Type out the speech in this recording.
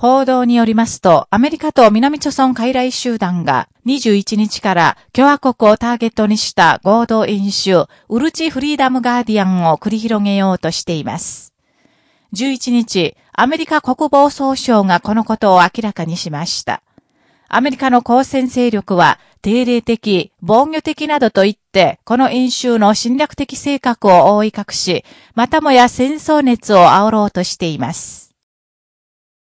報道によりますと、アメリカと南朝村海来集団が21日から共和国をターゲットにした合同演習、ウルチフリーダムガーディアンを繰り広げようとしています。11日、アメリカ国防総省がこのことを明らかにしました。アメリカの交戦勢力は、定例的、防御的などと言って、この演習の侵略的性格を覆い隠し、またもや戦争熱を煽ろうとしています。